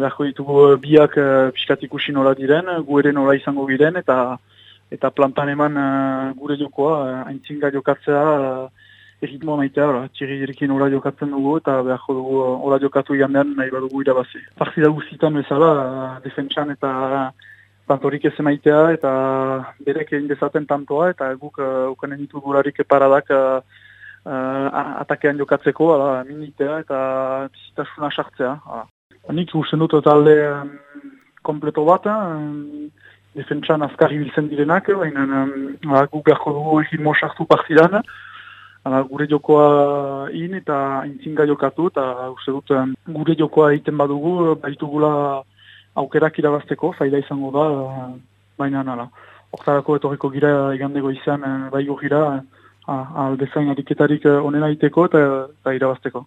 beharko ditugu biak uh, piskat ikusi nola diren, gu nola izango giren, eta eta plantan eman gure jokoa, uh, aintzinga jokatzea, uh, erritmoa maitea, txiri erikin nola jokatzen dugu, eta beharko dugu nola jokatu igandean nahi badugu irabazi. Partida guztietan bezala, uh, defentsan eta tantorik ez emaitea, eta berek egin dezaten tantoa, eta guk uh, ukanen ditu gurarik paradak uh, uh, atakean jokatzeko, ala, minitea eta bizitasuna sartzea. Ala. Nik usten dut talde um, kompleto bat, um, defentsan azkar ibiltzen direnak, baina um, guk garko dugu egin sartu partidan, ala, gure jokoa in eta intzinga jokatu, eta uste dut um, gure jokoa egiten badugu, baitugula aukerak irabazteko, zaila izango da, uh, baina nala. Hortarako etorriko gira igandego izan, uh, bai gira, aldezain ariketarik onena iteko eta, eta irabazteko.